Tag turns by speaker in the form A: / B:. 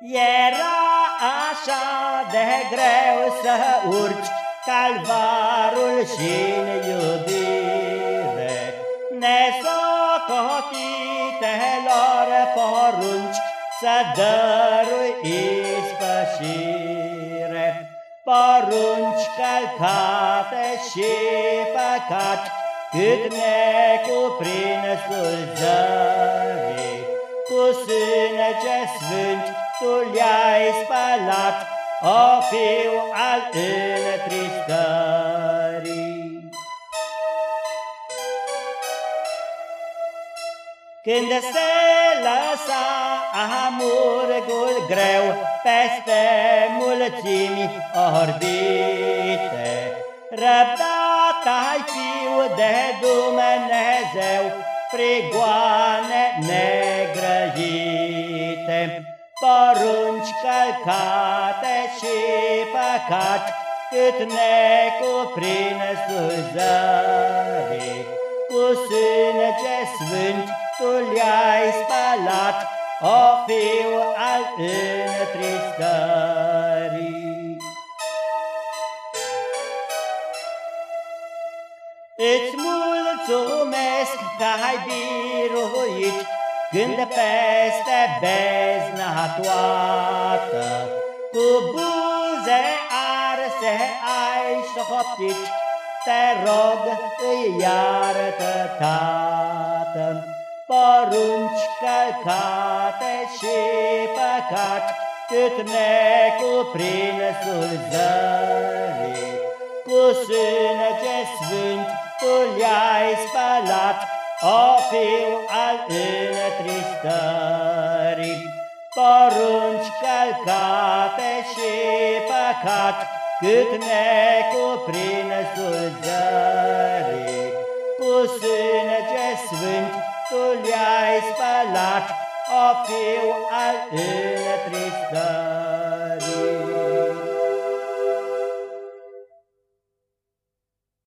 A: Era așa de greu să urci calvarul și în iubire, Nesocotitelor porunci să dărui ispășire, Porunci călcate și păcat, cât necuprinsul zării, Cu sânge sfânt tu le-ai spălat, O fiu al întristării. Când se lăsa amurgul greu Peste mulțimi orbite, Răbdat ai fiu de Dumnezeu, Prigoane negrăite, Porunci călcate și păcat, Cât necuprinsul zării, Cu sânge sfânt tu le-ai spălat, O fiu al întristării. Îți mulțumesc că ai biruit Când peste bezna toată Cu buze arse ai șoptit Te rog, îi iartă, Tată, Porunci călcate și păcat. Cât necuprinsul zării Cu sânge sfânt tu le-ai spălat, O fiu al întristării. Porunci călcate și păcat, Cât necuprinsul zării. Cu sânge sfânt tu le-ai spălat, O fiu al întristării.